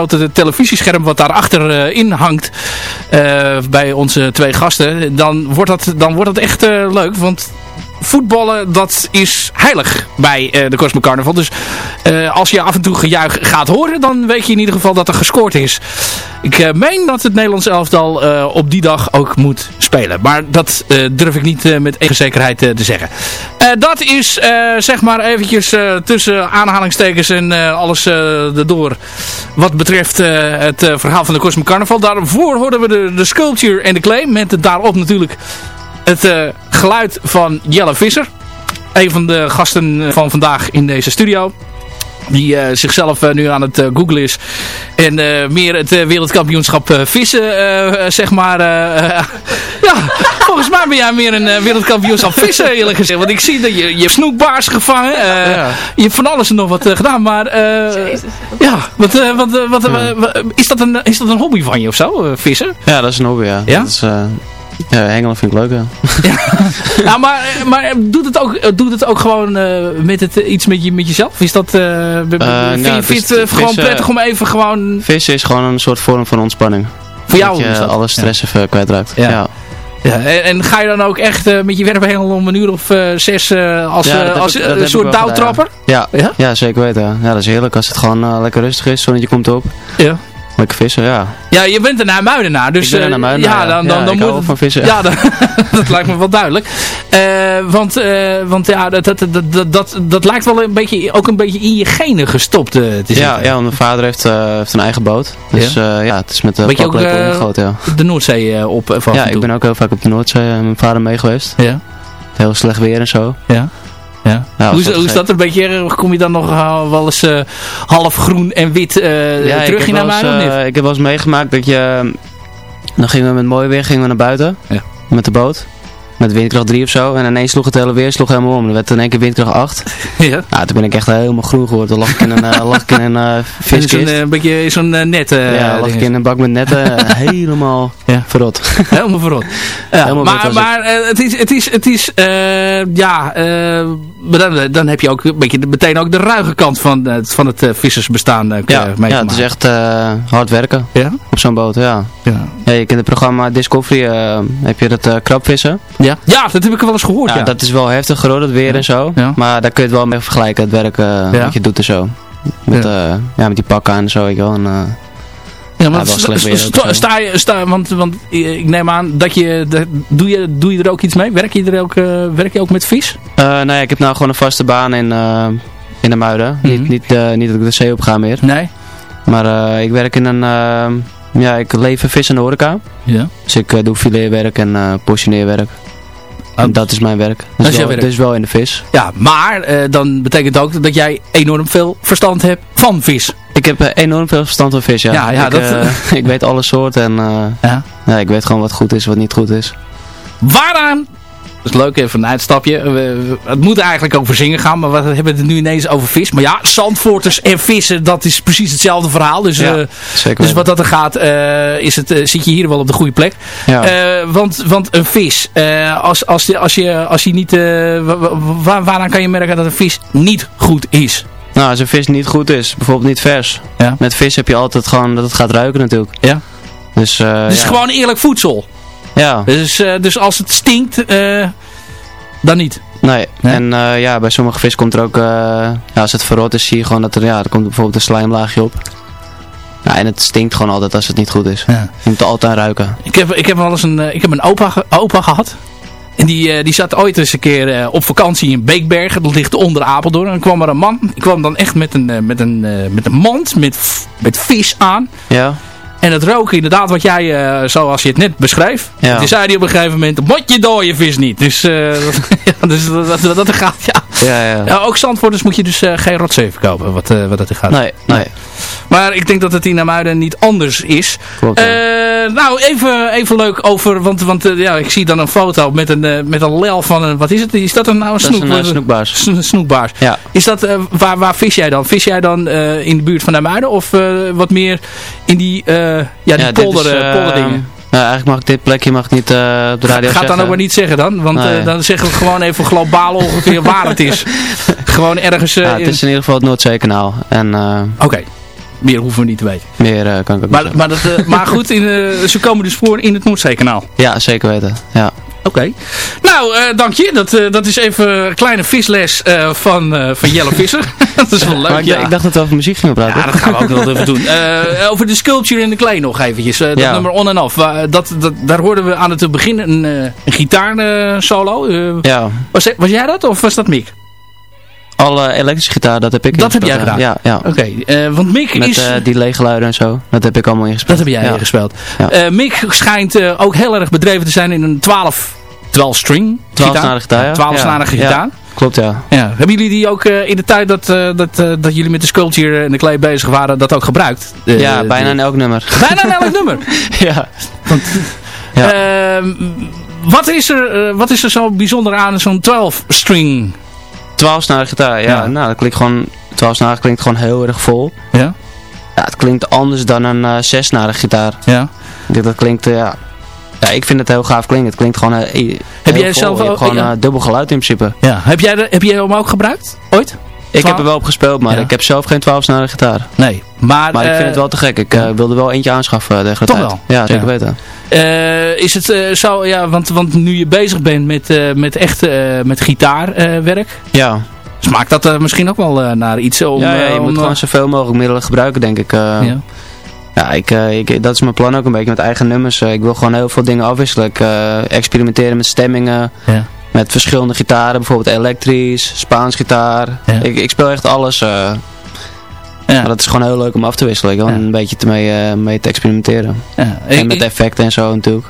grote televisiescherm wat daarachter uh, in hangt uh, bij onze twee gasten, dan wordt dat, dan wordt dat echt uh, leuk. Want voetballen, dat is heilig bij uh, de Cosmo Carnaval. Dus uh, als je af en toe gejuich gaat horen, dan weet je in ieder geval dat er gescoord is. Ik uh, meen dat het Nederlands elftal op die dag ook moet spelen. Maar dat durf ik niet met enige zekerheid te zeggen. dat is zeg maar eventjes tussen aanhalingstekens en alles erdoor wat betreft het verhaal van de Cosmo Carnaval. Daarvoor hoorden we de, de Sculpture en de Claim met daarop natuurlijk het uh, geluid van Jelle Visser. Een van de gasten van vandaag in deze studio. Die uh, zichzelf uh, nu aan het uh, googlen is. En meer het wereldkampioenschap vissen, zeg maar. ja, volgens mij ben jij meer een wereldkampioenschap vissen, eerlijk gezegd. Want ik zie dat je, je hebt snoekbaars gevangen. Ja. Je hebt van alles en nog wat gedaan. Maar ja, wat, wat, wat, ja. is, dat een, is dat een hobby van je of zo, vissen? Ja, dat is een hobby, ja. ja? Dat is, ja, hengelen vind ik leuk, ja. ja. maar, maar doet, het ook, doet het ook gewoon uh, met het, iets met, je, met jezelf? Is dat, uh, uh, vind je het gewoon prettig om even gewoon... Vissen is gewoon een soort vorm van ontspanning. Voor jou dat je alle stress ja. even kwijtraakt. Ja. ja. Ja, en, en, ga je dan ook echt met je werphengel om een uur of zes als, als ik, een soort douwtrapper? Ja. Ja? ja, zeker weten. Ja, dat is heerlijk als het gewoon lekker rustig is, zonnetje komt op. Ja. Lekker vissen, ja. Ja, je bent er naar Muidenaar. Dus, ik ben naar ja, dan, dan, ja, dan moet van vissen. Ja, dan, dat lijkt me wel duidelijk. Uh, want, uh, want ja, dat, dat, dat, dat, dat lijkt wel een beetje, ook een beetje in je genen gestopt uh, te zitten. Ja, ja, want mijn vader heeft, heeft een eigen boot. Dus ja, ja het is met de paplepel ingegoten, ja. de Noordzee op Ja, ik ben ook heel vaak op de Noordzee met mijn vader mee geweest. Ja. Heel slecht weer en zo. Ja. Ja. Nou, hoe, is, hoe is dat een beetje? Kom je dan nog uh, wel eens uh, half groen en wit uh, ja, terug in naar mij? ik heb wel eens meegemaakt dat je... Dan gingen we met mooi weer gingen we naar buiten. Ja. Met de boot. Met windkracht 3 of zo. En ineens sloeg het hele weer sloeg helemaal om. Dan werd in één keer windkracht 8. Ja. Nou, toen ben ik echt helemaal groen geworden. Toen lag ik in een, lag ik in een viskist. Een, een beetje zo'n net. ja, lag ik in een bak met netten. helemaal ja. verrot. helemaal verrot. Ja, helemaal maar maar het is, het is, het is ja, maar dan, dan heb je ook een beetje meteen ook de ruige kant van, het, van het vissersbestaan uh, ja, ja, het is echt hard werken ja? op zo'n boot, ja. ja. Hey, in het programma Discovery heb je dat krabvissen. Ja. ja, dat heb ik wel eens gehoord. Ja, ja. dat is wel heftig hoor, dat weer en zo. Ja. Maar daar kun je het wel mee vergelijken, het werk uh, wat je doet en zo. Met, ja. Uh, ja, met die pakken aan en zo, weet je wel. En, uh, ja, maar sta, sta, sta, je, sta, want, want ik neem aan dat je, dat, doe je, doe je er ook iets mee? Werk je er ook, werk je ook met vis? nou ja, ik heb nou gewoon een vaste baan in, in de Muiden. Mm -hmm. Niet, niet, niet dat ik de zee op ga meer. Nee. Maar ik werk in een, ja, ik lever vis in de horeca. Ja. Dus ik doe filetwerk en portioneerwerk. En dat is mijn werk. Dus, dat is wel, werk. dus wel in de vis. Ja, maar uh, dan betekent ook dat jij enorm veel verstand hebt van vis. Ik heb uh, enorm veel verstand van vis, ja. Ja, ja ik, dat... Uh, ik weet alle soorten en ja? ja, ik weet gewoon wat goed is wat niet goed is. Waaraan... Dat is leuk, even een uitstapje. We, het moet eigenlijk over zingen gaan, maar we hebben het nu ineens over vis. Maar ja, zandvoorters en vissen, dat is precies hetzelfde verhaal. Dus, ja, uh, zeker dus wat dat er gaat, is het, zit je hier wel op de goede plek. Want, want een vis, als, als, als, je, als je niet, waar, waaraan kan je merken dat een vis niet goed is? Nou, als een vis niet goed is, bijvoorbeeld niet vers. Ja. Met vis heb je altijd gewoon dat het gaat ruiken natuurlijk. Ja. Dus, uh, dus ja. gewoon eerlijk voedsel. Ja. Dus, uh, dus als het stinkt, uh, dan niet. Nee. nee? En ja, bij sommige vis komt er ook, ja, als het verrot is, zie je gewoon dat er, ja, er komt bijvoorbeeld een slijmlaagje op. Ja, en het stinkt gewoon altijd als het niet goed is. Ja. Je moet er altijd aan ruiken. Ik heb, ik heb wel eens een, ik heb een opa, opa gehad. En die, uh, die zat ooit eens een keer uh, op vakantie in Beekbergen. Dat ligt onder Apeldoorn. En dan kwam er een man. Die kwam dan echt met een, uh, met een, met een mand met, met vis aan. Ja. En het rook inderdaad wat jij, uh, zoals je het net beschreef. Ja. Toen zei hij op een gegeven moment, mot je door je vis niet. Dus, uh, ja, dus dat, dat, dat gaat, ja. Ja, ja. ja ook Zandvoorters moet je dus uh, geen rotzee verkopen, wat, wat dat gaat. Nee, nee. Maar ik denk dat het in Amuiden niet anders is. Klopt, nou, even, even leuk over, want, want ja, ik zie dan een foto met een, met een lel van een, wat is het? Is dat een, nou, een, snoek, een snoekbaars? snoekbaars. Ja. Is dat, waar, waar vis jij dan? Vis jij dan in de buurt van Amuiden of wat meer in die, ja, die ja, polder, uh, polderdingen? Nou, eigenlijk mag ik dit plekje mag niet uh, op de radio Gaat zeggen. dan ook maar niet zeggen dan, want nee. uh, dan zeggen we gewoon even globaal ongeveer waar het is. gewoon ergens... Uh, ja, het is in ieder geval het Noordzeekanaal. En, Oké. Okay. meer hoeven we niet te weten. Meer kan ik ook maar, maar, dat, maar goed, in, ze komen dus voor in het Noordzeekanaal. Ja, zeker weten. Ja. Oké. Nou, dank je. Dat, dat is even een kleine visles van, van Jelle Visser. dat is wel leuk, maar ik, ja. ik dacht dat we over muziek gingen praten. Ja, dat gaan we ook nog even doen. over de Sculpture in the Clay nog eventjes. dat ja. nummer On and Off. dat, dat, daar hoorden we aan het begin een, een gitaarsolo. ja. Was, was jij dat of was dat Mick? Alle elektrische gitaar, dat heb ik Dat heb jij gedaan? Ja. ja. Oké, okay. uh, want Mick Met, is... Met uh, die leeggeluiden en zo, dat heb ik allemaal ingespeeld. Dat heb jij ja. ingespeeld. Ja. Uh, Mick schijnt ook heel erg bedreven te zijn in een 12, 12 string 12 snarige gitaar, ja. 12 snarige gitaar. Klopt, ja. ja. Hebben jullie die ook in de tijd dat, dat, dat jullie met de sculpture en de clay bezig waren, dat ook gebruikt? ja, bijna in elk nummer. Bijna in elk nummer? ja. Want, ja. Ehm, wat, is er, wat is er zo bijzonder aan zo'n 12 string 12 snaren gitaar, ja, ja. Nou, dat klinkt gewoon, 12 snaren klinkt gewoon heel erg vol. Ja? Ja, het klinkt anders dan een uh, 6 snaren gitaar. Ja. Dat klinkt, uh, ja. Ja, ik vind het heel gaaf klinken. Het klinkt gewoon heel Heb jij vol. zelf ook? gewoon ja. dubbel geluid in principe. Ja. Heb jij, heb jij hem ook gebruikt? Ooit? Ik heb er wel op gespeeld, maar ja. ik heb zelf geen 12 snaren gitaar. Nee, maar... Maar ik vind het wel te gek. Ik wilde wel eentje aanschaffen tegen de Toch tijd. wel? Ja, zeker weten. Uh, is het uh, zo, ja, want, want nu je bezig bent met, uh, met echt met gitaarwerk, ja. smaakt dat misschien ook wel naar iets om... Ja, ja je om, moet gewoon zoveel mogelijk middelen gebruiken, denk ik. ja. Ja, ik, ik, dat is mijn plan ook een beetje met eigen nummers. ik wil gewoon heel veel dingen afwisselen. Ik experimenteren met stemmingen, ja. Met verschillende gitaren, bijvoorbeeld elektrisch, Spaans gitaar. Ja. Ik, ik speel echt alles. Ja. Maar dat is gewoon heel leuk om af te wisselen. Ik Ja. een beetje te mee, uh, mee te experimenteren. Ja, en ik- met effecten en zo natuurlijk.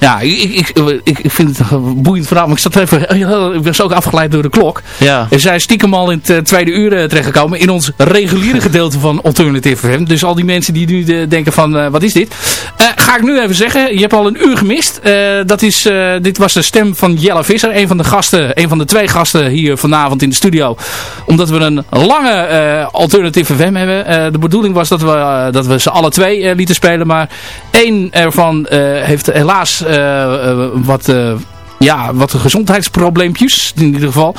Ja ik, ik, ik, ik vind het een boeiend verhaal, maar ik zat even, ik was ook afgeleid door de klok. Ja, We zijn stiekem al in het eh, tweede uur eh, terechtgekomen in ons reguliere gedeelte van Alternative FM. Dus al die mensen die nu eh, denken van, wat is dit? Ga ik nu even zeggen, je hebt al een uur gemist. Dat is, dit was de stem van Jelle Visser, een van de gasten, een van de twee gasten hier vanavond in de studio. Omdat we een lange Alternative FM hebben. De bedoeling was dat we, dat we ze alle twee lieten spelen, maar één ervan heeft helaas wat... eh, ja, wat gezondheidsprobleempjes in ieder geval.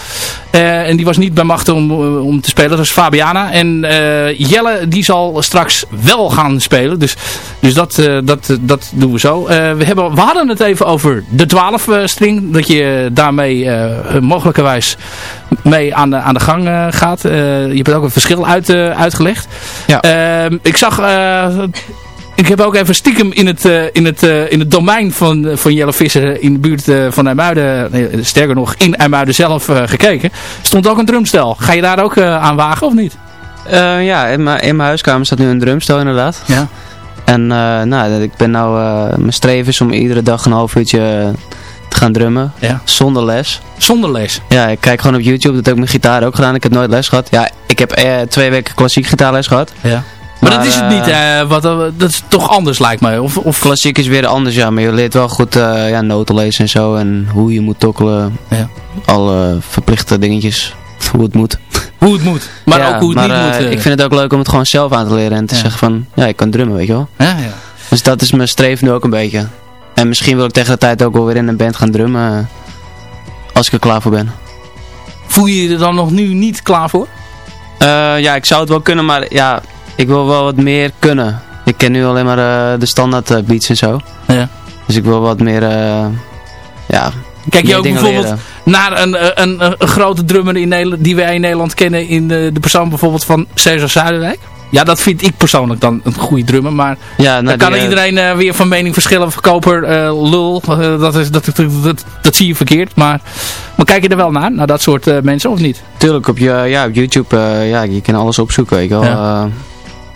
Eh, en die was niet bij machten om, eh, om te spelen. Dat is Fabiana. En eh, Jelle die zal straks wel gaan spelen. Dus, dus dat, eh, dat, dat doen we zo. Eh, we, hebben, we hadden het even over de 12 eh, string. Dat je daarmee eh, mogelijkerwijs mee aan de, aan de gang eh, gaat. Eh, je hebt ook een verschil uit, eh, uitgelegd. Ja. Ehm, ik zag... eh, ik heb ook even stiekem in het, eh, in het, eh, in het domein van, van Jelle Visser in de buurt eh, van IJmuiden, nee, sterker nog in IJmuiden zelf eh, gekeken. Stond ook een drumstel. Ga je daar ook eh, aan wagen of niet? Eh, ja in, mijn, in mijn huiskamer staat nu een drumstel inderdaad. Ja. En eh, nou, ik ben nou, eh, mijn streven is om iedere dag een half uurtje te gaan drummen. Ja. Zonder les. Zonder les. Ja, ik kijk gewoon op YouTube. Dat heb ik met gitaar ook gedaan. Ik heb nooit les gehad. Ja, ik heb eh, twee weken klassiek gitaarles gehad. Ja. Maar, Maar, dat is het eh, niet. eh, wat, eh, dat is toch anders lijkt mij. Of, of Klassiek is weer anders, ja. Maar je leert wel goed eh, ja, noten lezen en zo. En hoe je moet tokkelen. Ja. Alle verplichte dingetjes. Hoe het moet. hoe het moet. Maar Ja, ook hoe het maar, niet eh, moet. eh. Ik vind het ook leuk om het gewoon zelf aan te leren. En te Ja. zeggen van, ja, ik kan drummen, weet je wel. ja, ja. Dus dat is mijn streven nu ook een beetje. En misschien wil ik tegen de tijd ook wel weer in een band gaan drummen. eh, Als ik er klaar voor ben. Voel je je er dan nog nu niet klaar voor? Eh, ja, ik zou het wel kunnen, maar ja, ik wil wel wat meer kunnen. Ik ken nu alleen maar eh, de standaard eh, beats en zo. Ja. Dus ik wil wat meer, eh, ja, Kijk je ook bijvoorbeeld leren. naar een, een, een, een grote drummer in Nederland, die wij in Nederland kennen in de, de persoon bijvoorbeeld van Cesar Zuiderwijk? Ja, dat vind ik persoonlijk dan een goede drummer, maar Ja, nou, Dan kan die, iedereen weer van mening verschillen. Verkoper, lul, dat, is, dat, dat, dat, dat zie je verkeerd. Maar, maar kijk je er wel naar, naar dat soort mensen of niet? Tuurlijk, op, je, ja, op YouTube, ja, je kan alles opzoeken, weet je wel. Ja.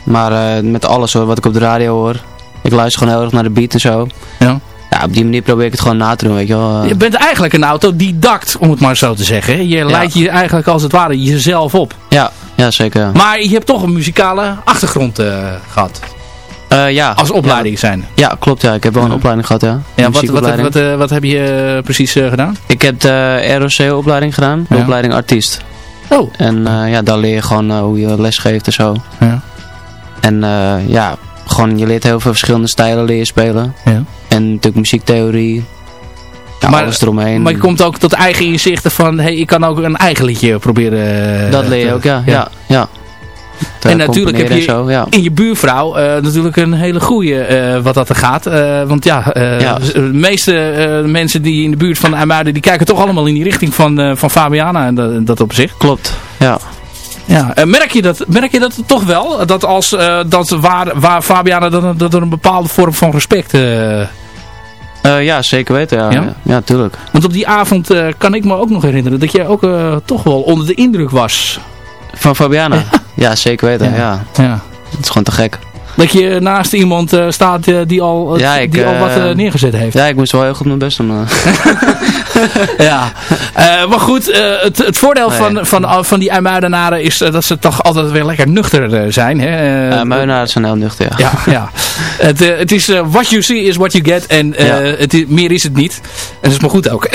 Maar eh, met alles hoor, wat ik op de radio hoor. Ik luister gewoon heel erg naar de beat en zo. Ja. Ja, op die manier probeer ik het gewoon na te doen, weet je wel. Eh, Je bent eigenlijk een autodidact, om het maar zo te zeggen. Je leidt je eigenlijk als het ware jezelf op. ja, ja, zeker. ja. Maar je hebt toch een muzikale achtergrond eh, gehad. Eh, ja. Als opleiding zijn. Ja, klopt ja. Ik heb wel een opleiding gehad, ja. Ja, wat, wat, wat, wat heb je precies gedaan? Ik heb de ROC-opleiding gedaan, de opleiding artiest. Oh. En ja, daar leer je gewoon hoe je les geeft en zo. Ja. En eh, ja, gewoon je leert heel veel verschillende stijlen leer je spelen. Ja. En natuurlijk muziektheorie. Ja, Maar- alles eromheen. Maar je komt ook tot eigen inzichten van, hey, ik kan ook een eigen liedje proberen. eh, dat leer je ook, ja. ja. ja, en natuurlijk heb je zo, ja. in je buurvrouw natuurlijk een hele goede wat dat er gaat. want ja, de meeste mensen die in de buurt van IJmuiden, die kijken toch allemaal in die richting van, van Fabiana en dat, dat op zich. Klopt, ja. Ja, merk je dat, merk je dat toch wel? Dat, als, dat waar, waar Fabiana dan, dat er een bepaalde vorm van respect... Uh, ja, zeker weten. Ja, ja? ja tuurlijk. Want op die avond kan ik me ook nog herinneren dat jij ook toch wel onder de indruk was. Van Fabiana? ja, zeker weten. Ja. Ja. Het is gewoon te gek. Dat je naast iemand uh, staat uh, die, al, ja, ik, die al wat neergezet heeft. Ja, ik moest wel heel goed mijn best doen. ja, maar goed, het, het voordeel van, van, van die IJmuidenaren is dat ze toch altijd weer lekker nuchter zijn. Hè? IJmuidenaren zijn heel nuchter, ja. ja, ja. Het, het is what you see is what you get en het meer is het niet. En dat is maar goed ook.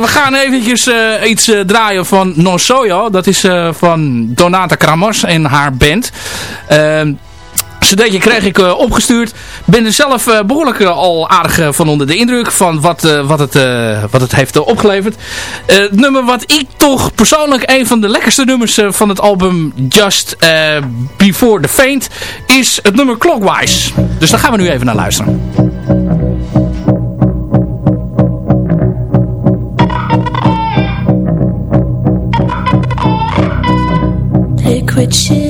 we gaan eventjes iets draaien van Non Soyo. Dat is van Donata Kramers en haar band. Cd'tje kreeg ik uh, opgestuurd. Ben er zelf uh, behoorlijk uh, al aardig van onder de indruk van wat, wat, het, wat het heeft opgeleverd. het nummer wat ik toch persoonlijk een van de lekkerste nummers van het album Just Before the Faint is het nummer Clockwise. Dus daar gaan we nu even naar luisteren. Liquid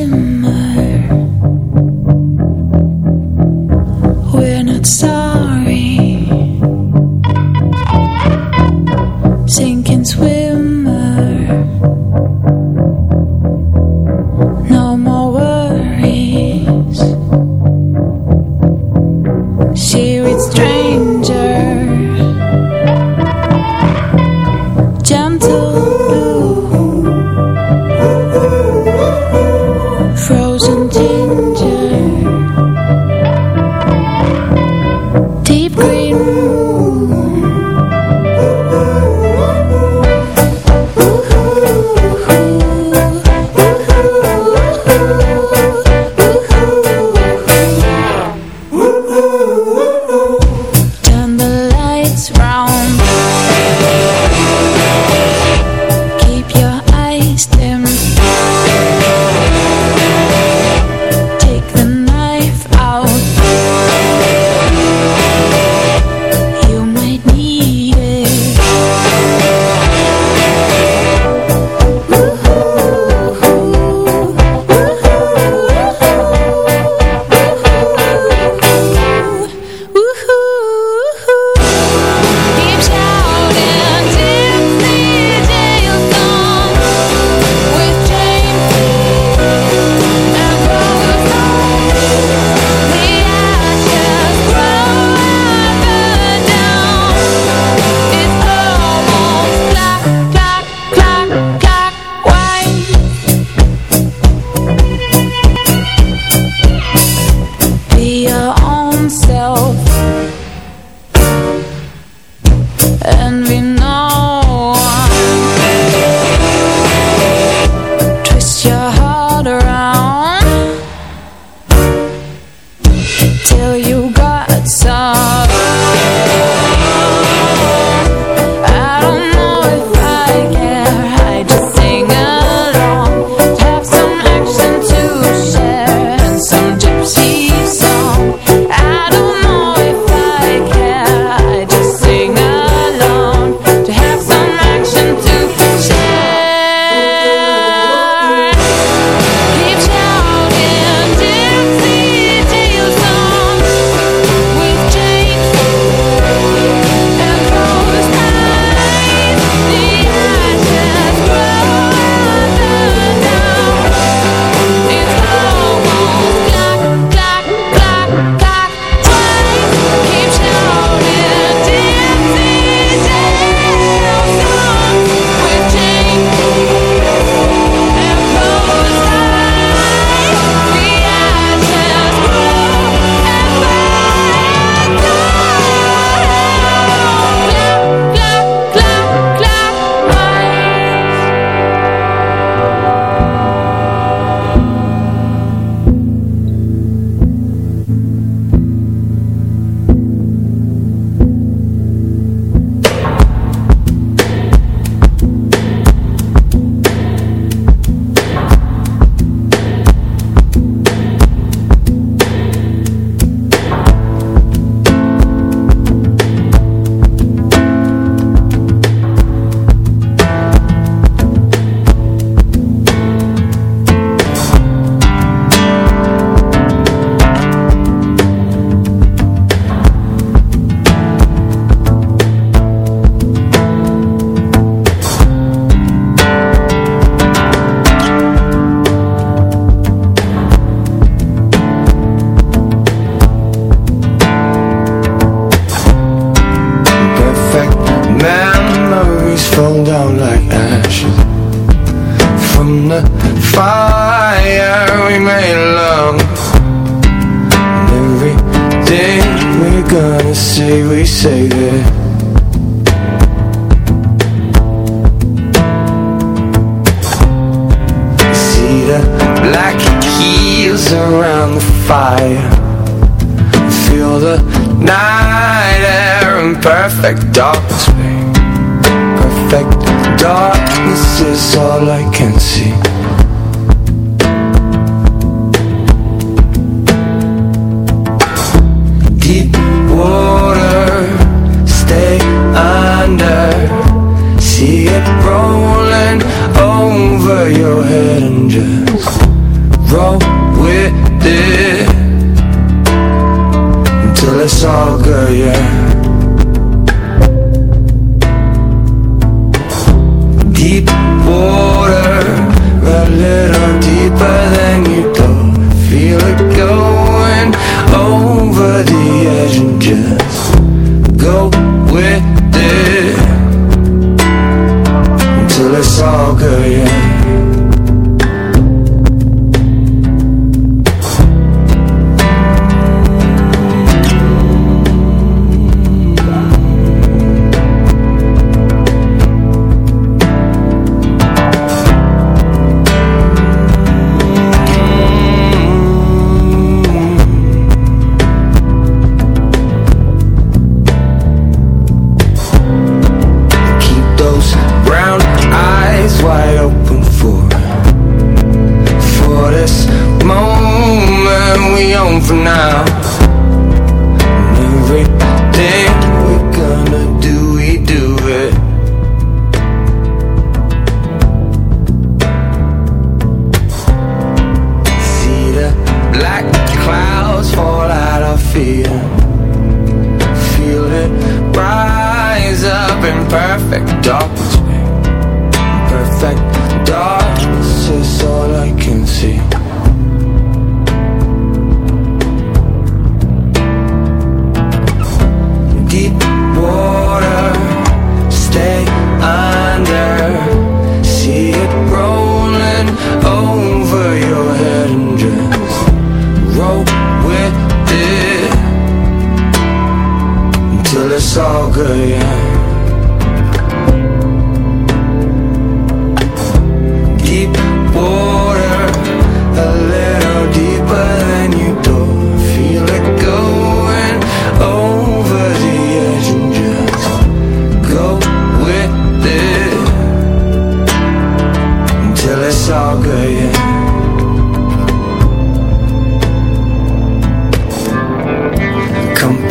it's all good, yeah.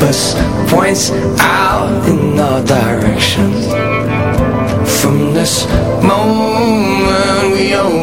compass points out in all directions. From this moment we own.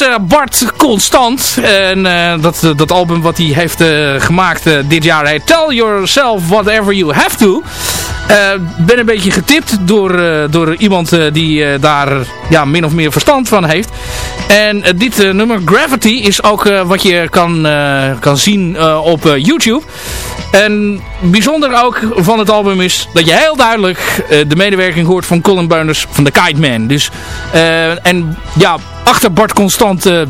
Eh, Bart Constant. En eh, dat, dat album wat hij heeft eh, gemaakt dit jaar heet Tell Yourself Whatever You Have To. ben een beetje getipt door, door iemand die daar ja, min of meer verstand van heeft. En dit nummer Gravity is ook wat je kan, kan zien op YouTube. En bijzonder ook van het album is dat je heel duidelijk de medewerking hoort van Colin Burners van The Kite Man. Dus, en ja, achter Bart Constant... Uh,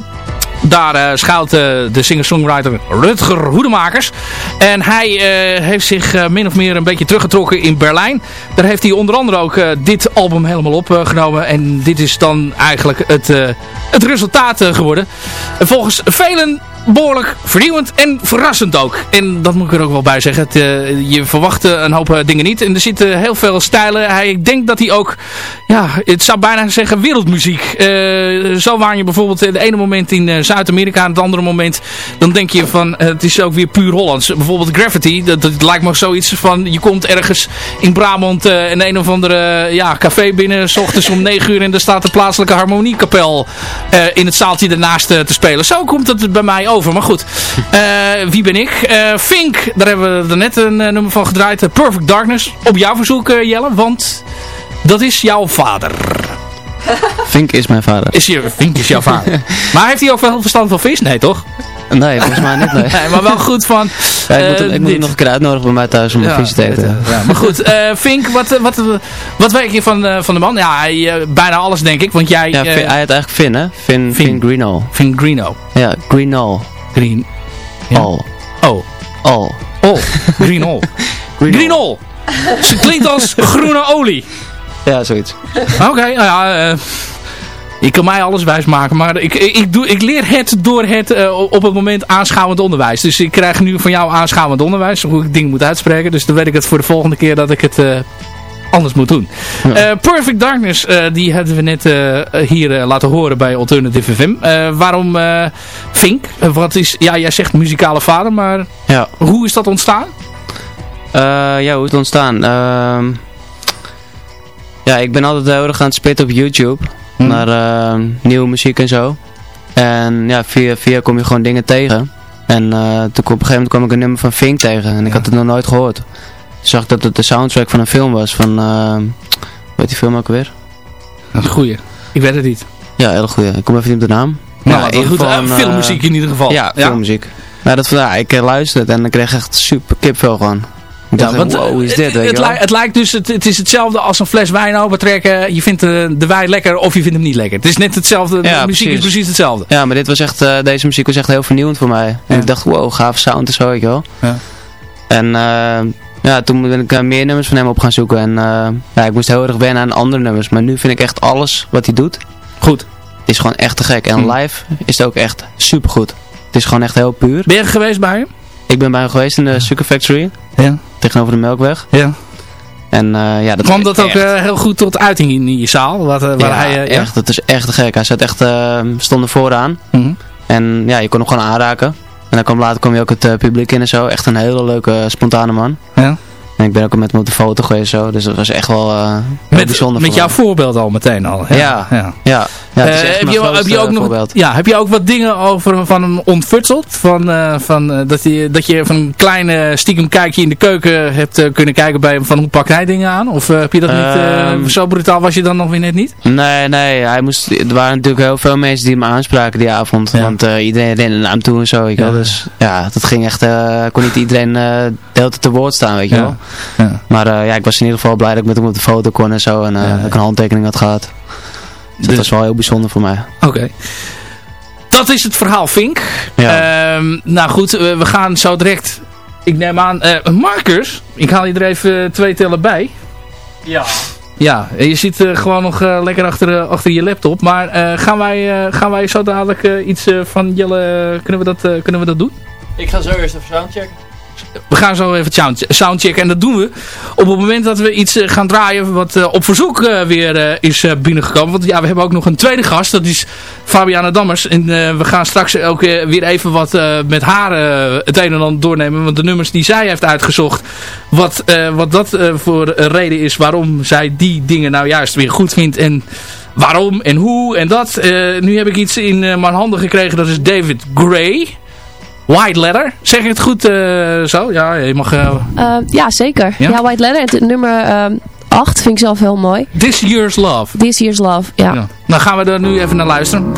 daar uh, schuilt uh, de singer-songwriter Rutger Hoedemakers. En hij heeft zich min of meer een beetje teruggetrokken in Berlijn. Daar heeft hij onder andere ook dit album helemaal opgenomen. en dit is dan eigenlijk het, het resultaat geworden. En volgens velen behoorlijk vernieuwend en verrassend ook. En dat moet ik er ook wel bij zeggen. Het, uh, je verwacht een hoop eh, dingen niet. En er zitten heel veel stijlen. Hij, ik denk dat hij ook, ja, het zou bijna zeggen wereldmuziek. Uh, zo waar je bijvoorbeeld het ene moment in Zuid-Amerika en het andere moment, dan denk je van, het is ook weer puur Hollands. Bijvoorbeeld Gravity, dat, lijkt me zoiets van, je komt ergens in Brabant in een of andere ja, café binnen, s ochtends om 9 uur en er staat de plaatselijke harmoniekapel in het zaaltje ernaast te spelen. Zo komt het bij mij ook over. Maar goed, uh, wie ben ik? Uh, Fink, daar hebben we er net een uh, nummer van gedraaid. Perfect Darkness. Op jouw verzoek, Jelle, want dat is jouw vader. Fink is mijn vader. Is je, Fink is jouw vader. maar heeft hij ook wel verstand van vis? Nee, toch? Nee, volgens mij niet, nee. nee maar wel goed van... Ja, ik moet, hem, ik moet hem nog een keer uitnodigen bij mij thuis om ja, vis te eten. Ja, maar goed, uh, Fink, wat, wat, wat weet je van, van de man? Ja, hij, bijna alles denk ik, want jij... Ja, hij heet eigenlijk Finn, hè? Finn, Finn, Finn Greeno. Finn Greeno. Ja, Greeno. Green. Ja. All. Oh. All. Oh. Green all. Green all. Ze klinkt als groene olie. Ja, zoiets. Oké, okay, nou ja... Je kan mij alles wijs maken, maar ik, ik, doe, ik leer het door het uh, op het moment aanschouwend onderwijs. Dus ik krijg nu van jou aanschouwend onderwijs, hoe ik dingen moet uitspreken. Dus dan weet ik het voor de volgende keer dat ik het uh, anders moet doen. Ja. Uh, Perfect Darkness, die hebben we net hier laten horen bij Alternative FM. waarom Fink? wat is, ja, jij zegt muzikale vader, maar ja. hoe is dat ontstaan? ja, hoe is het ontstaan? Ehm, ja, ik ben altijd heel erg aan het spitten op YouTube. Hmm. Naar ehm, nieuwe muziek en zo. En ja, via, via kom je gewoon dingen tegen. En toen op een gegeven moment kwam ik een nummer van Fink tegen. En ik had het nog nooit gehoord zag dat het de soundtrack van een film was van, uh, hoe heet die film ook weer? Een goeie. Ik weet het niet. Ja, heel goeie. Ik kom even niet op de naam. Nou, ja, goed, van, uh, filmmuziek in ieder geval. Ja, filmmuziek. Nou, dat, ja, ik luisterde en ik kreeg echt super kipvel gewoon. Ja, want, wow, is dit? Het, het, li het, lijkt dus, het, het, is hetzelfde als een fles wijn opentrekken. Je vindt de, de wijn lekker of je vindt hem niet lekker. Het is net hetzelfde, de muziek precies. is precies hetzelfde. Ja, maar dit was echt, uh, deze muziek was echt heel vernieuwend voor mij. En ik dacht, wow, gaaf sound en zo, weet je wel. En uh, ja, toen ben ik uh, meer nummers van hem op gaan zoeken. En ja, ik moest heel erg wennen aan andere nummers. Maar nu vind ik echt alles wat hij doet goed. Is gewoon echt te gek. En hm. live is het ook echt super goed. Het is gewoon echt heel puur. Ben je geweest bij hem? Ik ben bij hem geweest in de Sugar Factory. Ja. Tegenover de Melkweg. Ja. En uh, ja, dat kwam dat ook uh, heel goed tot uiting in je zaal? Wat, uh, waar ja, hij, echt. Dat is echt gek. Hij zat echt, stond vooraan. Mm -hmm. En ja, je kon hem gewoon aanraken. En dan kwam, later kwam je ook het publiek in en zo. Echt een hele leuke, spontane man. Ja. En ik ben ook met hem op de foto geweest zo, dus dat was echt wel uh, met, bijzonder. Met jouw voorbeeld al meteen al. Ja, ja. ja. ja. ja uh, heb, je, heb je ook nog, ja, heb je ook wat dingen over van hem ontfutseld? Van, uh, van, uh, dat, je, dat je van een kleine stiekem kijkje in de keuken hebt kunnen kijken bij hem van hoe pakt hij dingen aan? Of heb je dat niet, um, zo brutaal was je dan nog weer net niet? Nee, nee, hij moest, er waren natuurlijk heel veel mensen die hem aanspraken die avond. Want iedereen rende naar hem toe en zo, je wel. Dus ja, dat ging echt, kon niet iedereen de hele te woord staan, weet je wel. Ja. Maar uh, ja, ik was in ieder geval blij dat ik met hem op de foto kon en zo. En uh, ja, dat ik een handtekening had gehad. Dus dat was wel heel bijzonder voor mij. Oké. Okay. Dat is het verhaal Fink. Ja. Um, nou goed, we gaan zo direct... Ik neem aan... Uh, Marcus, ik haal je er even twee tellen bij. Ja. Ja, je zit uh, gewoon nog uh, lekker achter, uh, achter je laptop. Maar gaan, wij, gaan wij zo dadelijk iets van Jelle... Kunnen we, dat, kunnen we dat doen? Ik ga zo eerst even soundchecken we gaan zo even soundchecken. En dat doen we op het moment dat we iets eh, gaan draaien wat uh, op verzoek uh, weer is binnengekomen. Want ja, we hebben ook nog een tweede gast. Dat is Fabiana Dammers. En we gaan straks ook weer even wat met haar het een en ander doornemen. Want de nummers die zij heeft uitgezocht. Wat, wat dat voor reden is waarom zij die dingen nou juist weer goed vindt. En waarom en hoe en dat. Eh, nu heb ik iets in mijn handen gekregen. Dat is David Gray. White Letter. Zeg ik het goed zo? Ja, je mag... ja, zeker. Ja? White Letter. Het nummer 8 vind ik zelf heel mooi. This Year's Love. This Year's Love, ja. ja. Nou gaan we er nu even naar luisteren.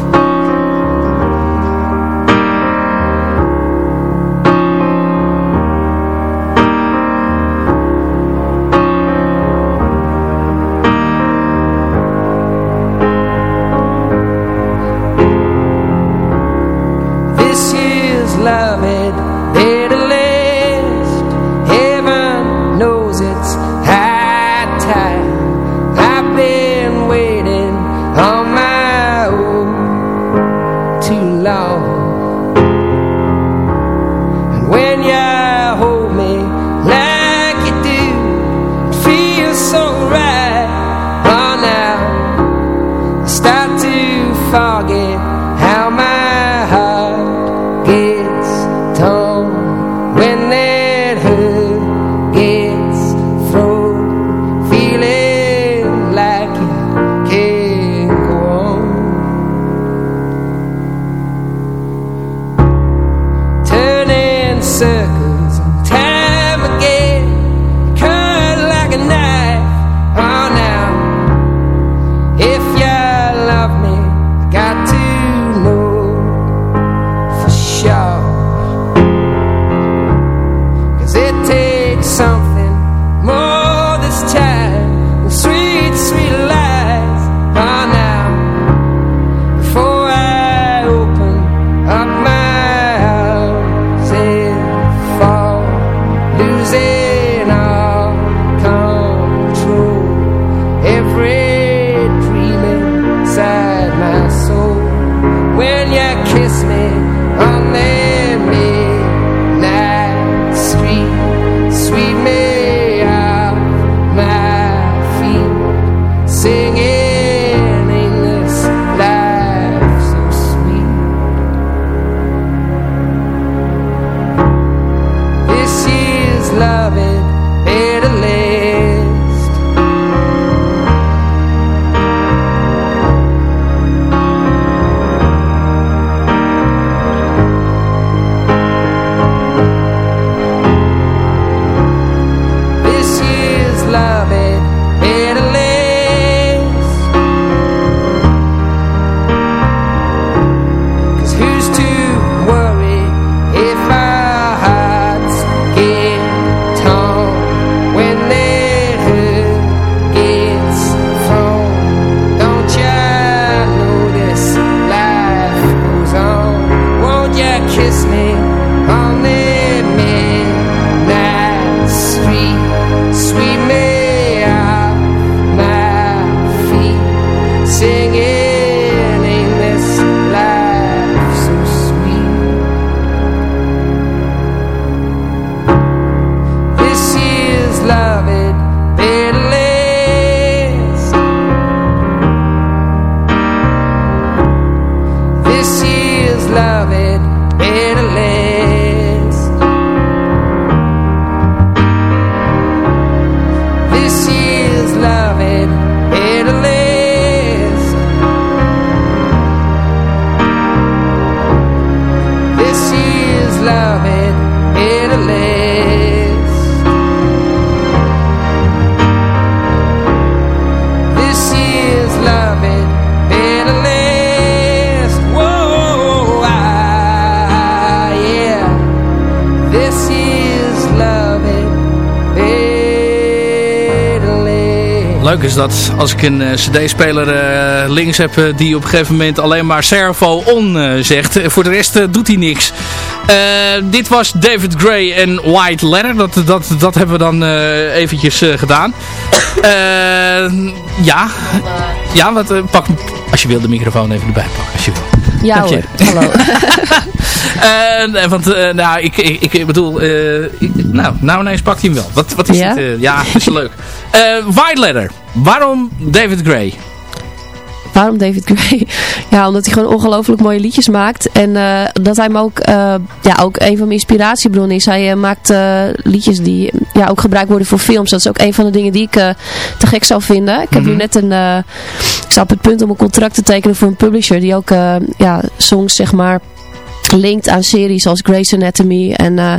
Is dat als ik een uh, cd-speler uh, links heb uh, die op een gegeven moment alleen maar servo on zegt. Voor de rest doet hij niks. dit was David Gray en White Letter. Dat, dat, dat hebben we dan eventjes gedaan. ja, ja wat, pak als je wil de microfoon even erbij pakken. Als je wil. Ja hoor, hallo. uh, want uh, nou, ik, ik, ik bedoel, uh, ik, nou, nou ineens pakt hij hem wel. Wat, wat is ja? dit? ja, dat is leuk. White Letter. Waarom David Gray? waarom David Gray? ja, omdat hij gewoon ongelooflijk mooie liedjes maakt. En uh, dat hij me ook, uh, ja, ook een van mijn inspiratiebronnen is. Hij uh, maakt liedjes die ja, ook gebruikt worden voor films. Dat is ook een van de dingen die ik te gek zou vinden. Ik heb nu mhm. net een, ik sta op het punt om een contract te tekenen voor een publisher. Die ook ja, songs zeg maar linkt aan series als Grey's Anatomy. En uh,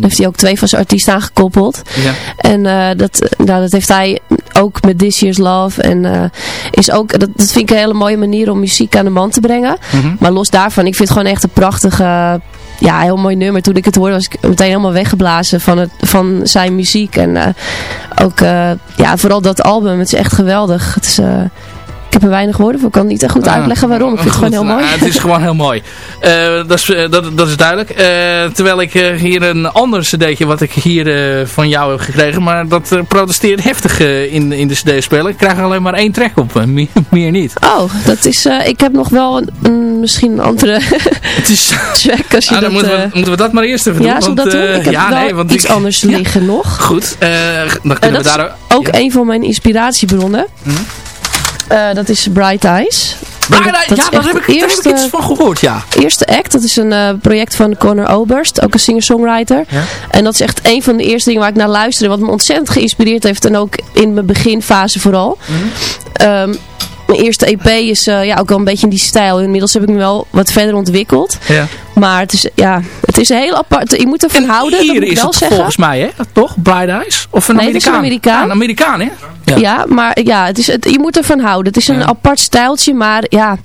heeft hij ook twee van zijn artiesten aangekoppeld. Ja. En uh, dat, nou, dat heeft hij ook met This Year's Love. En uh, is ook, dat, dat vind ik een hele mooie manier om muziek aan de man te brengen. Mm Maar los daarvan, ik vind het gewoon echt een prachtige... Ja, heel mooi nummer. Toen ik het hoorde was ik meteen helemaal weggeblazen van, het, van zijn muziek. En ook, ja, vooral dat album. Het is echt geweldig. Het is heb er weinig woorden voor. Ik kan niet echt goed uitleggen waarom. Ik vind het gewoon heel mooi. het is gewoon heel mooi. Uh, dat, is, eh, dat, dat is duidelijk. Uh, terwijl ik hier een ander cd'tje wat ik hier van jou heb gekregen. Maar dat protesteert heftig in, in de cd-speler. Ik krijg alleen maar één track op. Meer, meer, niet. Oh, dat is... ik heb nog wel een, een misschien een andere het is, track. Als je ah, dat, moeten, we, moeten we dat maar eerst even doen. Ja, want, dat doen? Ik heb ja, nee, want iets ik, anders liggen nog. Goed. dan kunnen we daar... Ook een van mijn inspiratiebronnen. Mm uh, dat is Bright Eyes. Bright Eyes, ja, daar heb, ik, eerste, daar heb ik iets van gehoord, ja. Eerste act, dat is een uh, project van Conor Oberst, ook een singer-songwriter. Ja? En dat is echt een van de eerste dingen waar ik naar luisterde, wat me ontzettend geïnspireerd heeft. En ook in mijn beginfase vooral. Mm -hmm. um, mijn eerste EP is uh, ja, ook wel een beetje in die stijl. Inmiddels heb ik me wel wat verder ontwikkeld. Ja. Maar het is, ja, het is een heel apart. Je moet ervan houden, dat moet ik wel zeggen. volgens mij, hè? Toch? Bright Eyes? Of een nee, Amerikaan? een Amerikaan. Een Amerikaan, hè? Ja, ja maar ja, het is, het, je moet ervan houden. Het is een apart stijltje, maar ja...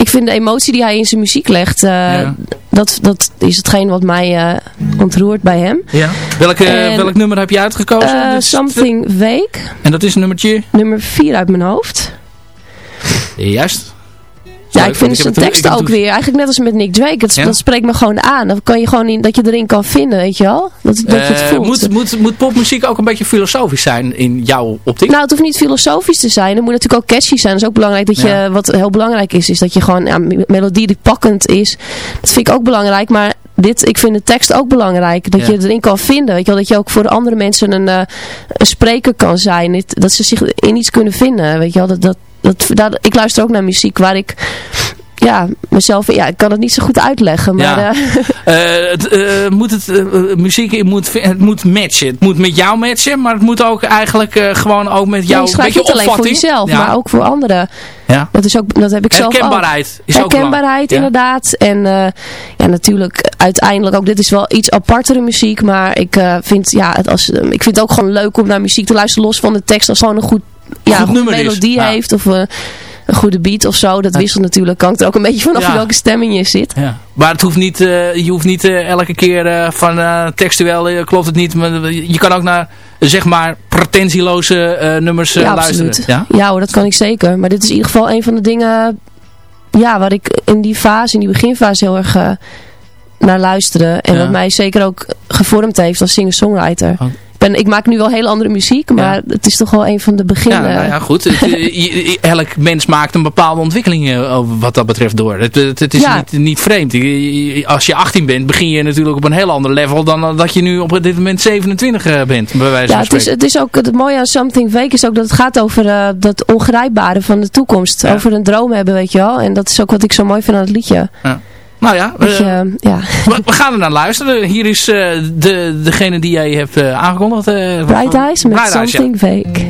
Ik vind de emotie die hij in zijn muziek legt, uh, dat, dat is hetgeen wat mij uh, ontroert bij hem. Ja. Welke, en, welk nummer heb je uitgekozen? Uh, Something Vague. En dat is nummertje? Nummer 4 uit mijn hoofd. Juist. Ja, ik vind zijn teksten ook weer, eigenlijk net als met Nick Drake, dat, dat, spreekt me gewoon aan. Dat kan je gewoon in, dat je erin kan vinden, weet je wel? Dat, dat je het eh, voelt. Moet, moet, moet popmuziek ook een beetje filosofisch zijn in jouw optiek? Nou, het hoeft niet filosofisch te zijn. Het moet natuurlijk ook catchy zijn. Dat is ook belangrijk dat je, wat heel belangrijk is, is dat je gewoon, ja, melodie die pakkend is. Dat vind ik ook belangrijk, maar dit, ik vind de tekst ook belangrijk. Dat je erin kan vinden. Weet je wel, dat je ook voor andere mensen een, uh, een spreker kan zijn. Dat ze zich in iets kunnen vinden. Weet je wel, dat, dat, dat, ik luister ook naar muziek waar ik ja, mezelf, ja, ik kan het niet zo goed uitleggen. Maar, ja. uh, het, uh, moet het, muziek het moet, het moet matchen. Het moet met jou matchen, maar het moet ook eigenlijk gewoon ook met jou nee, beetje niet alleen voor jezelf, maar ook voor anderen. Ja. Dat, is ook, dat heb ik zelf Herkenbaarheid is ook Herkenbaarheid, inderdaad. En ja, natuurlijk uiteindelijk ook, dit is wel iets apartere muziek, maar ik, vind, ja, het als, ik vind het ook gewoon leuk om naar muziek te luisteren, los van de tekst, als gewoon een goed ja, goed een melodie heeft of uh, een goede beat of zo. Dat wisselt natuurlijk. Hangt er ook een beetje vanaf ja. welke stemming je zit. Ja. Maar het hoeft niet, uh, je hoeft niet uh, elke keer van textueel, klopt het niet. Maar je kan ook naar, zeg maar, pretentieloze nummers ja, luisteren. Ja? ja hoor, dat kan ik zeker. Maar dit is in ieder geval een van de dingen, ja, waar ik in die fase, in die beginfase heel erg naar luisterde. En wat mij zeker ook gevormd heeft als singer-songwriter. Oh ben, ik maak nu wel heel andere muziek, maar het is toch wel een van de beginnen. Ja, nou ja, goed. elk mens maakt een bepaalde ontwikkeling eh, wat dat betreft door. Het, het, is niet, niet vreemd. Als je 18 bent, begin je natuurlijk op een heel ander level dan dat je nu op dit moment 27 eh, bent, bij wijze ja, van het is, het is ook het mooie aan Something Fake is ook dat het gaat over uh, dat ongrijpbare van de toekomst. Over een droom hebben, weet je wel. En dat is ook wat ik zo mooi vind aan het liedje. Ja. Nou ja, uh, je, ja. We, we, gaan er naar luisteren. Hier is uh, de, degene die jij hebt uh, aangekondigd. Bright Eyes met Bright Something ja. Fake.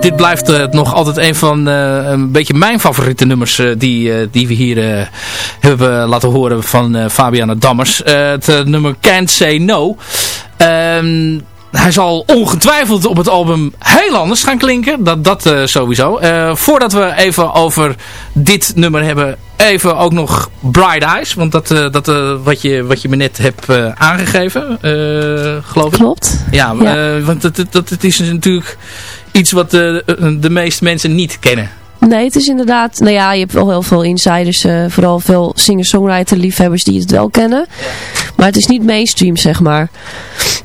Dit, blijft eh, nog altijd een van eh, een beetje mijn favoriete nummers eh, die, die we hier hebben laten horen van Fabiana Dammers. Het nummer Can't Say No. Ehm, hij zal ongetwijfeld op het album heel anders gaan klinken. Dat, dat sowieso. Voordat we even over dit nummer hebben, even ook nog Bright Eyes. Want dat, dat wat, je, wat je me net hebt aangegeven, geloof ik. Klopt. Ja, Ja. want het, het, het is natuurlijk iets wat de, de meeste mensen niet kennen. Nee, het is inderdaad... Nou ja, je hebt wel heel veel insiders. eh, vooral veel singer-songwriter liefhebbers die het wel kennen. Maar het is niet mainstream, zeg maar.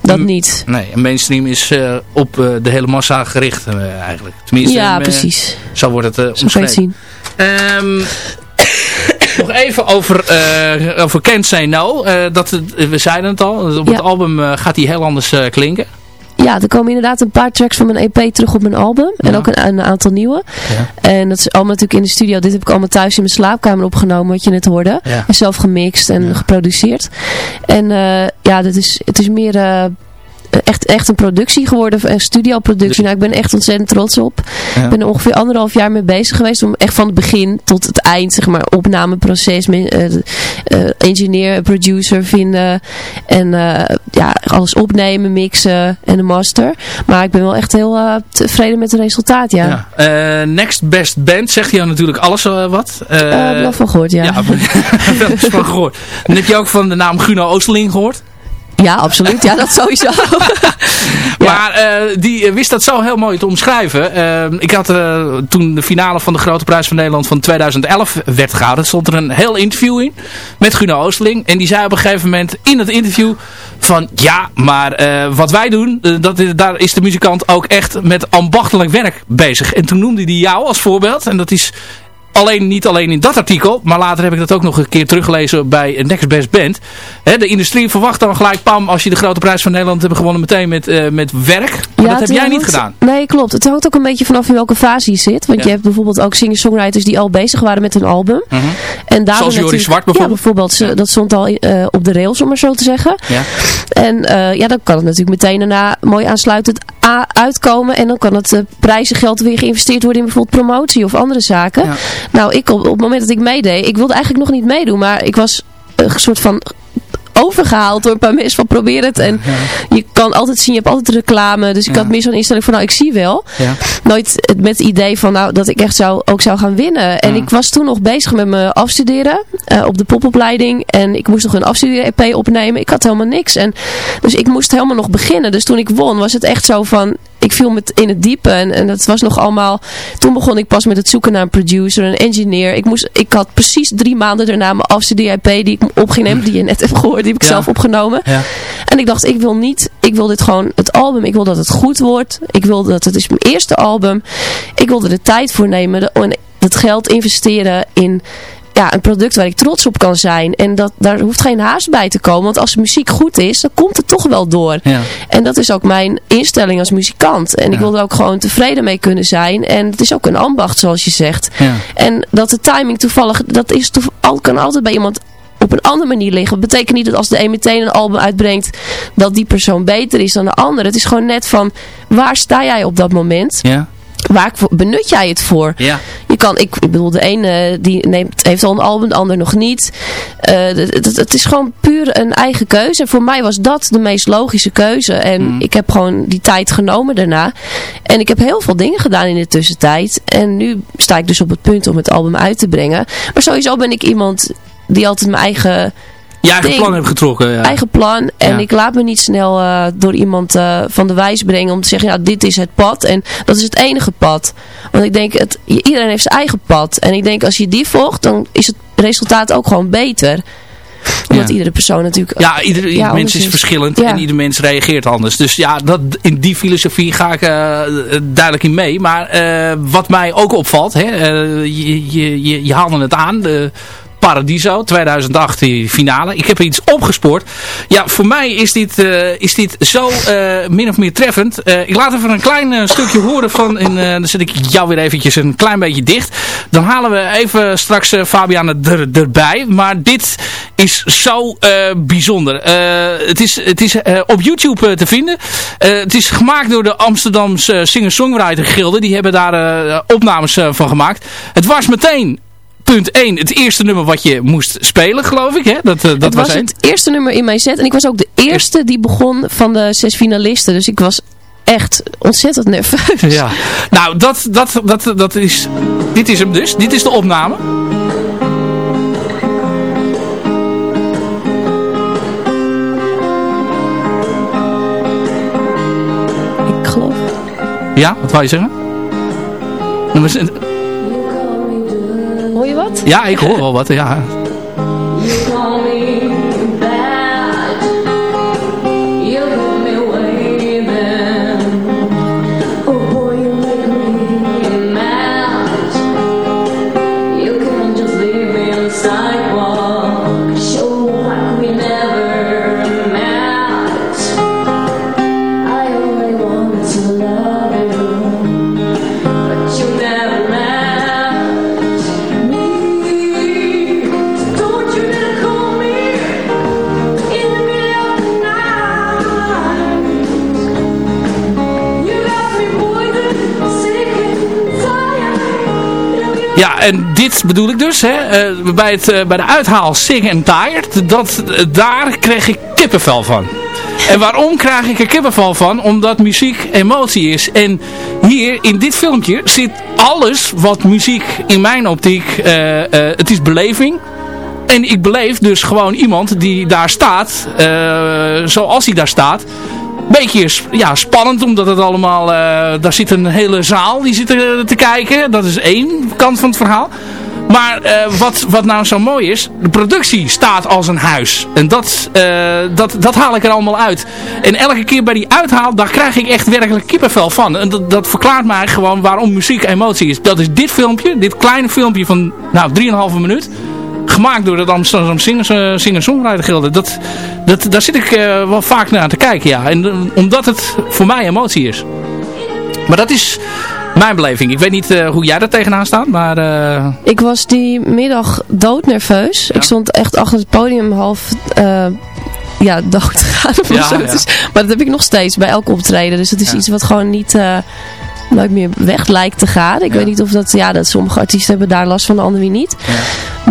Dat niet. Nee, een mainstream is eh, op eh, de hele massa gericht eh, eigenlijk. Tenminste, Ja, eh, precies. zo wordt het eh omschreven. zien. Ehm, nog even over, eh over Can't Say No. Eh, dat, we zeiden het al. Op Ja. het album eh, gaat hij heel anders eh, klinken. Ja, er komen inderdaad een paar tracks van mijn EP terug op mijn album. En Ja. ook een, een aantal nieuwe. Ja. En dat is allemaal natuurlijk in de studio. Dit heb ik allemaal thuis in mijn slaapkamer opgenomen, wat je net hoorde. Ja. En zelf gemixt en geproduceerd. En eh, ja, dat is, het is meer... eh, echt, echt een productie geworden, een studioproductie. Nou, ik ben echt ontzettend trots op. Ja. Ik ben er ongeveer anderhalf jaar mee bezig geweest om echt van het begin tot het eind, zeg maar, opnameproces, me- eh, eh, engineer, producer vinden en eh, ja, alles opnemen, mixen en de master. Maar ik ben wel echt heel tevreden met het resultaat, ja. Ja. Next Best Band zegt je natuurlijk alles wat. Eh, heb ik wel van gehoord, ja. ja, Ja, wel van gehoord. En heb je ook van de naam Guno Oosterling gehoord? Absoluut. Ja, dat sowieso. Ja. Maar eh, die eh, wist dat zo heel mooi te omschrijven. Eh, ik had toen de finale van de Grote Prijs van Nederland van 2011 werd gehouden. stond er een heel interview in met Guno Oosterling. En die zei op een gegeven moment in het interview van ja, maar wat wij doen, dat, daar is de muzikant ook echt met ambachtelijk werk bezig. En toen noemde hij jou als voorbeeld. En dat is alleen, niet alleen in dat artikel, maar later heb ik dat ook nog een keer teruggelezen bij Next Best Band. De industrie verwacht dan gelijk, pam, als je de grote prijs van Nederland hebt gewonnen, meteen met, eh, met werk. Maar dat heb jij niet gedaan. Nee, klopt. Het hangt ook een beetje vanaf in welke fase je zit. Want Ja. je hebt bijvoorbeeld ook singer-songwriters die al bezig waren met hun album. Mhm. En daar Zoals Joris Zwart bijvoorbeeld? Ja, bijvoorbeeld. Ze- Dat stond al eh, op de rails, om maar zo te zeggen. Ja. En eh, ja, dan kan het natuurlijk meteen daarna mooi aansluitend uitkomen. En dan kan het eh, prijzengeld weer geïnvesteerd worden in bijvoorbeeld promotie of andere zaken. Ja. Nou, ik op, op het moment dat ik meedeed, ik wilde eigenlijk nog niet meedoen. Maar ik was een soort van overgehaald door een paar mensen van probeer het. En je kan altijd zien, je hebt altijd reclame. Dus ik Ja. had meer zo'n instelling van nou, ik zie wel. Ja. Nooit met het idee van nou, dat ik echt zou, ook zou gaan winnen. En Ja. ik was toen nog bezig met mijn afstuderen eh, op de popopleiding. En ik moest nog een afstuderen-EP opnemen. Ik had helemaal niks. En, dus ik moest helemaal nog beginnen. Dus toen ik won was het echt zo van... Ik viel met in het diepe en, en dat was nog allemaal... Toen begon ik pas met het zoeken naar een producer, een engineer. Ik, moest, ik had precies drie maanden daarna mijn afstuderen-EP die ik op ging nemen. Die je net hebt gehoord, die heb ik Ja. zelf opgenomen. Ja. En ik dacht, ik wil niet, ik wil dit gewoon, het album, ik wil dat het goed wordt. Ik wil dat het is mijn eerste album. Ik wilde er tijd voor nemen en het geld investeren in ja, een product waar ik trots op kan zijn. En dat, daar hoeft geen haast bij te komen. Want als de muziek goed is, dan komt het toch wel door. Ja. En dat is ook mijn instelling als muzikant. En ik wil er ook gewoon tevreden mee kunnen zijn. En het is ook een ambacht, zoals je zegt. Ja. En dat de timing toevallig, dat is al, kan altijd bij iemand op een andere manier liggen. Dat betekent niet dat als de een meteen een album uitbrengt, dat die persoon beter is dan de ander. Het is gewoon net van, waar sta jij op dat moment? Ja. Waar benut jij het voor? Ja. Je kan, ik bedoel, de ene die neemt, heeft al een album, de ander nog niet. Eh, het, het- het is gewoon puur een eigen keuze. En voor mij was dat de meest logische keuze. En Mm. ik heb gewoon die tijd genomen daarna. En ik heb heel veel dingen gedaan in de tussentijd. En nu sta ik dus op het punt om het album uit te brengen. Maar sowieso ben ik iemand die altijd mijn eigen Je eigen Ding. plan hebt getrokken. Ja. eigen plan. En Ja. ik laat me niet snel eh, door iemand eh, van de wijs brengen om te zeggen, ja, dit is het pad. En dat is het enige pad. Want ik denk, het, iedereen heeft zijn eigen pad. En ik denk, als je die volgt, dan is het resultaat ook gewoon beter. Omdat Ja. iedere persoon natuurlijk... Ja, ieder, ieder Ja, mens is is- verschillend ja. en ieder mens reageert anders. Dus ja, dat, in die filosofie ga ik eh, duidelijk in mee. Maar wat mij ook opvalt, hè, eh, je, je, je, je haalde het aan, de Paradiso 2008, die finale. Ik heb er iets opgespoord. Ja, voor mij is dit, eh, is dit zo eh, min of meer treffend. Eh, ik laat even een klein stukje horen van, en dan zet ik jou weer eventjes een klein beetje dicht. Dan halen we even straks eh, Fabian er, erbij. Maar dit is zo bijzonder. Het is, het is op YouTube te vinden. Het is gemaakt door de Amsterdamse singer-songwriter gilde. Die hebben daar opnames van gemaakt. Het was meteen... Punt 1, het eerste nummer wat je moest spelen, geloof ik. Hè? Dat, eh, dat het was het eerste nummer in mijn set. En ik was ook de eerste die begon van de zes finalisten. Dus ik was echt ontzettend nerveus. Ja. Nou, dat, dat, dat, dat is... Dit is hem dus. Dit is de opname. Ik geloof... Ja, wat wou je zeggen? Nummers- Hoor je wat? Ja, ik hoor wel wat. Ja. En dit bedoel ik dus. Hè, eh, bij, het, eh, bij de uithaal Sing and Tired. Dat, eh, daar kreeg ik kippenvel van. En waarom krijg ik er kippenvel van? Omdat muziek emotie is. En hier in dit filmpje zit alles wat muziek in mijn optiek... het is beleving. En ik beleef dus gewoon iemand die daar staat, zoals hij daar staat beetje ja, spannend, omdat het allemaal... Uh, daar zit een hele zaal die zit te, te kijken. Dat is één kant van het verhaal. Maar uh, wat, wat nou zo mooi is, de productie staat als een huis. En dat, dat, dat haal ik er allemaal uit. En elke keer bij die uithaal, daar krijg ik echt werkelijk kippenvel van. En dat, dat verklaart mij gewoon waarom muziek emotie is. Dat is dit filmpje, dit kleine filmpje van nou, 3,5 minuut gemaakt door het Amsterdam Singer-Songwriter Gilde. Dat, dat, daar zit ik uh, wel vaak naar te kijken, ja. En, uh, omdat het voor mij emotie is. Maar dat is mijn beleving. Ik weet niet uh, hoe jij daar tegenaan staat, maar... Ik was die middag doodnerveus. Ja. Ik stond echt achter het podium half ja, dood te gaan. Ja. Ja. Maar dat heb ik nog steeds bij elk optreden. Dus het is iets wat gewoon niet nooit meer weg lijkt te gaan. Ik weet niet of dat, ja, dat sommige artiesten hebben daar last van, de anderen wie niet. Ja.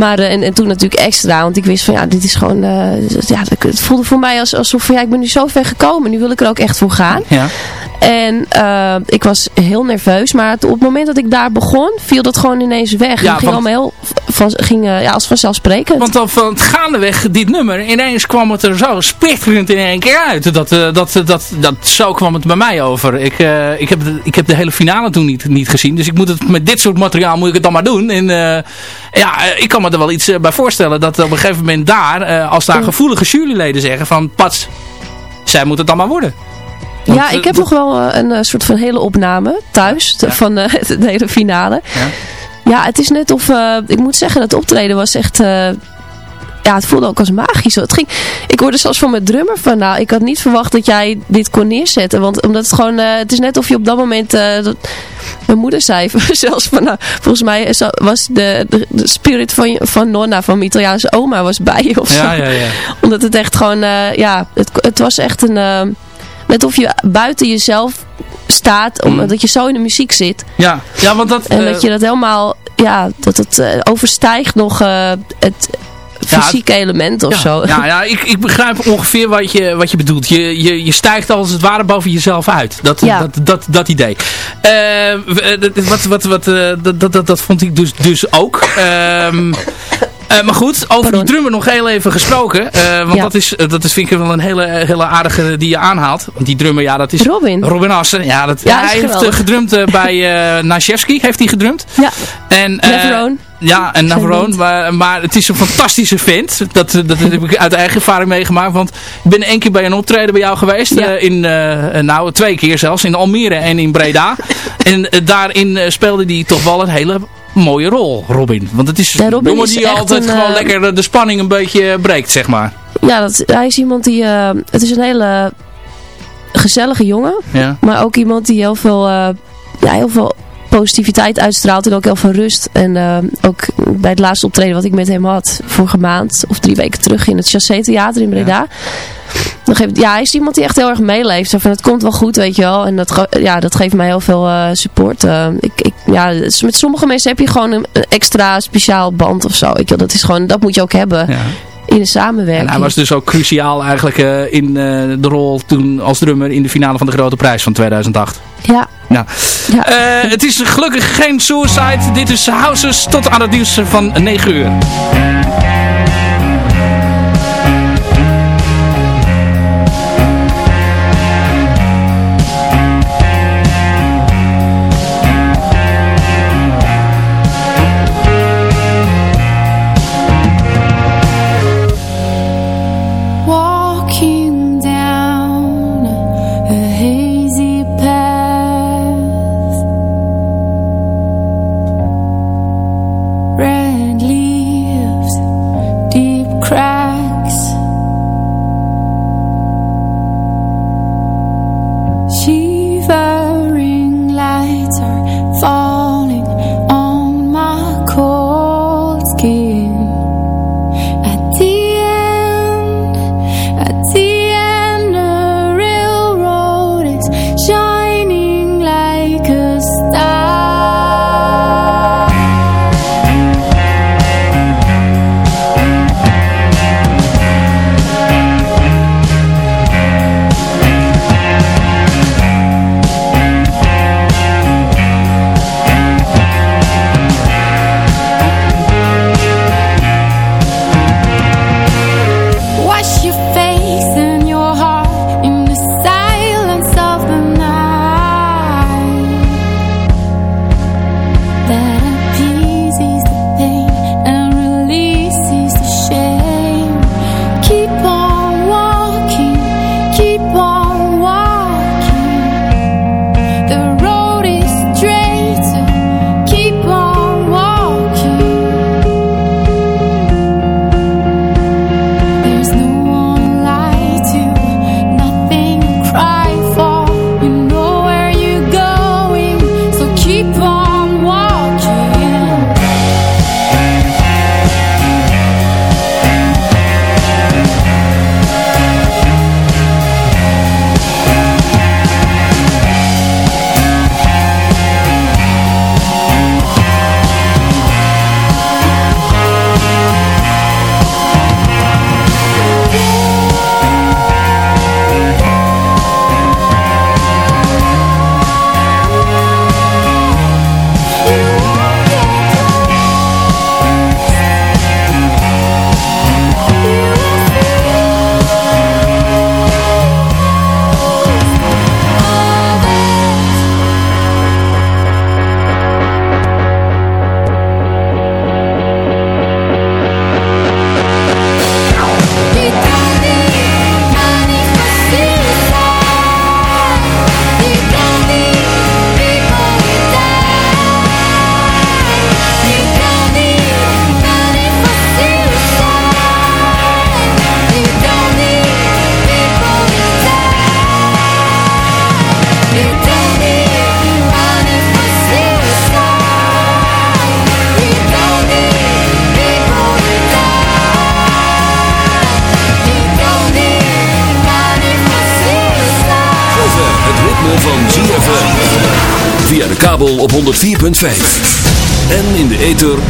Maar, uh, en, en toen natuurlijk extra, want ik wist van, ja, dit is gewoon, uh, ja, het voelde voor mij als, alsof, ja, ik ben nu zo ver gekomen, nu wil ik er ook echt voor gaan. Ja. En uh, ik was heel nerveus, maar op het moment dat ik daar begon, viel dat gewoon ineens weg. Ja, en ging allemaal heel, van, ging, ja, als vanzelfsprekend. Want dan van het gaandeweg, dit nummer, ineens kwam het er zo spitterend in één keer uit. Dat, dat, dat, dat, zo kwam het bij mij over. Ik, ik, heb, de, ik heb de hele finale toen niet, niet gezien, dus ik moet het met dit soort materiaal moet ik het dan maar doen. En ja, ik kan me er wel iets bij voorstellen dat op een gegeven moment daar, als daar gevoelige juryleden zeggen van, Pats, zij moet het dan maar worden. Want, ja, ik heb nog wel uh, een uh, soort van hele opname thuis ja. van de hele finale. Ja. ja, het is net of, ik moet zeggen, het optreden was echt ja, het voelde ook als magisch. Het ging, ik hoorde zelfs van mijn drummer van, nou, ik had niet verwacht dat jij dit kon neerzetten. Want omdat het gewoon, uh, het is net of je op dat moment, uh, dat, mijn moeder zei zelfs van, nou, volgens mij was de, de, de, spirit van, van Nonna, van mijn Italiaanse oma, was bij je of zo. Ja, ja, ja. Omdat het echt gewoon, uh, ja, het, het was echt een, net of je buiten jezelf staat, omdat mm. je zo in de muziek zit. Ja, ja want dat... En dat je dat helemaal, ja, dat het overstijgt nog het fysieke ja, element of ja, zo. Ja, ja ik, ik begrijp ongeveer wat je, wat je bedoelt. Je, je, je stijgt als het ware boven jezelf uit. Dat, ja. dat, dat, dat idee. Uh, wat, wat, wat, uh, dat, dat, dat vond ik dus, dus ook. Um, Uh, maar goed, over Pardon. die drummer nog heel even gesproken. Uh, want ja. dat, is, dat is vind ik wel een hele, hele aardige die je aanhaalt. Want die drummer, ja, dat is... Robin. Robin Assen. Ja, dat, ja, hij heeft gedrumd bij uh, Nashevsky. Heeft hij gedrumd. Ja. En, Navarone. Ja, en Navarone. Maar, maar het is een fantastische vent. Dat, dat heb ik uit eigen ervaring meegemaakt. Want ik ben één keer bij een optreden bij jou geweest. Ja. in, nou, twee keer zelfs. In Almere en in Breda. en daarin speelde hij toch wel een hele mooie rol, Robin. Want het is een jongen die altijd een, gewoon uh, lekker de spanning een beetje breekt, zeg maar. Ja, dat, hij is iemand die... Uh, het is een hele gezellige jongen. Ja. Maar ook iemand die heel veel, uh, ja, heel veel positiviteit uitstraalt. En ook heel veel rust. En ook bij het laatste optreden wat ik met hem had. Vorige maand of drie weken terug in het Chassé Theater in Breda. Ja. Geeft, ja, hij is iemand die echt heel erg meeleeft. Zo van, het komt wel goed, weet je wel. En dat, ja, dat geeft mij heel veel uh, support. Uh, ik, ik, ja, met sommige mensen heb je gewoon een, een extra speciaal band of zo. Ik, dat, is gewoon, dat moet je ook hebben. Ja in de samenwerking. En hij was dus ook cruciaal eigenlijk uh, in uh, de rol toen als drummer in de finale van de Grote Prijs van 2008. Ja. Nou, ja. Uh, het is gelukkig geen suicide. Dit is Houses tot aan het nieuws van 9 uur.